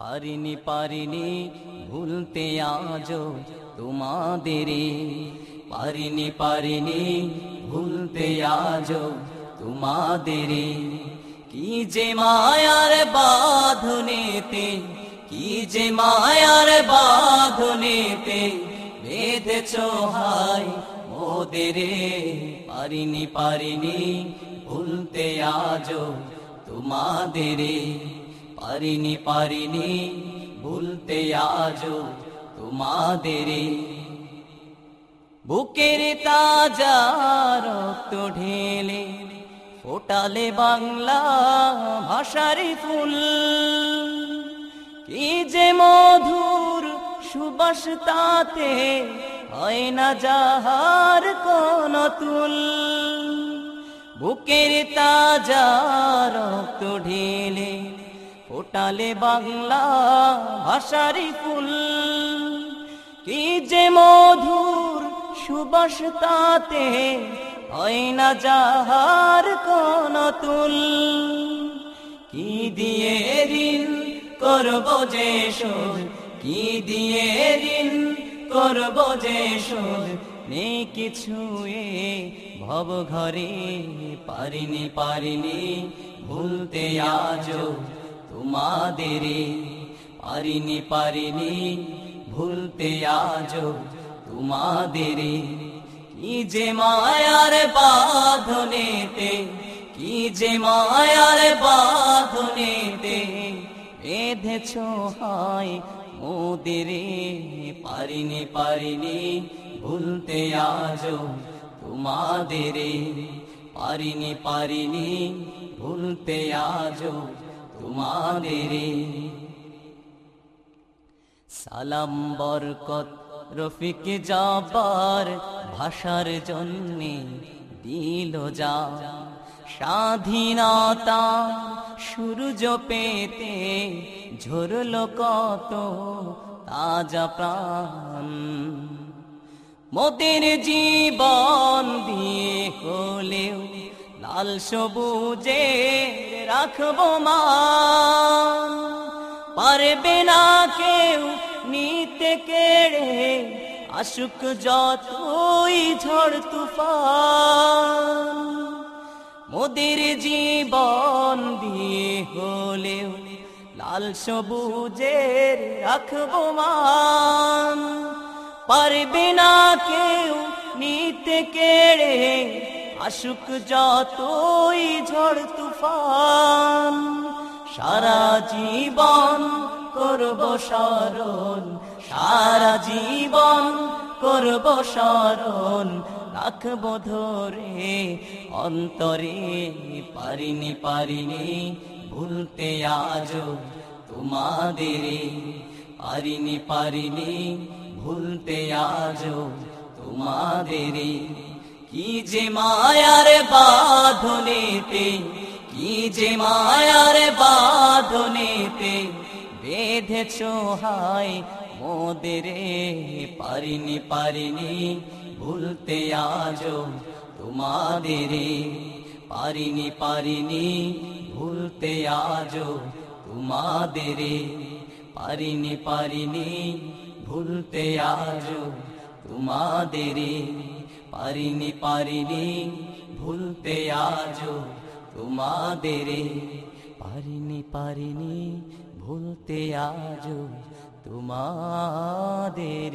পারিনি পারিনি, ভুলতে আজো তোমাদের পারিনি পারিনি, ভুলতে আজো তোমাদের কি যে মায়ার বাঁধনেতে, কি যে মায়ার বাঁধনেতে বেঁধেছ হাই মোদের। পারিনি পারিনি, ভুলতে আজো তোমাদের পারিনি পারিনি, ভুলতে আজো তোমাদের বুকের তাজা রক্ত ঢেলে ফোটালে বাংলা ভাষার ফুল। কি যে মধুর সুবাস তাতে হয় না যাহার কোন তুল। বুকের তাজা রক্ত ঢেলে ফোটালে বাংলা ভাষারি ফুল। কি যে মধুর সুবাস তাতে হয় না যাহার কোন তুল কি দিয়ে ঋণ করব যে শোধ, কি দিয়ে ঋণ করব যে শোধ। নেই কিছু এ ভব ঘরে পারিনি পারিনি, ভুলতে আজো তোমাদের পারিনি পারিনি, ভুলতে আজো তোমাদের কি যে মায়ার বাঁধনেতে, কি যে মায়ার বাঁধনেতে বেঁধেছ হায় মোদের। পারিনি পারিনি, ভুলতে আজো তোমাদের পারিনি পারিনি, ভুলতে আজো তোমাদের সালাম, বরকত, রফিক যাবার ভাষার জন্যে দিল যা। স্বাধীনতা সূর্য পেতে ঝরল কত তাজা প্রাণ। মোদের জীবন দিয়ে হলেও লাল সবুজে রাখব মান পারবে না কেউ নিতে কেড়ে, আসুক যতই ঝড় তুফান। মোদের জীবন দিয়ে হলেও লাল সবুজের রাখব মান পারবে না কেউ নিতে কেড়ে আসুক যতই ঝড় তুফান, সারা জীবন করব স্মরণ, সারা জীবন করব স্মরণ, রাখব ধরে, অন্তরে, পারিনি পারিনি, ভুলতে আজো তোমাদের, পারিনি পারিনি, ভুলতে আজো তোমাদের। কি যে মায়ার বাঁধনেতে, কি যে মায়ার বাঁধনেতে বেঁধেছ হাই মোদের, পারিনি পারিনি ভুলতে আজো তোমাদের, পারিনি পারিনি ভুলতে আজো তোমাদের, পারিনি পারিনি ভুলতে আজো তোমাদের। পারিনি পারিনি ভুলতে আজো তোমাদের পারিনি পারিনি ভুলতে আজো তোমাদের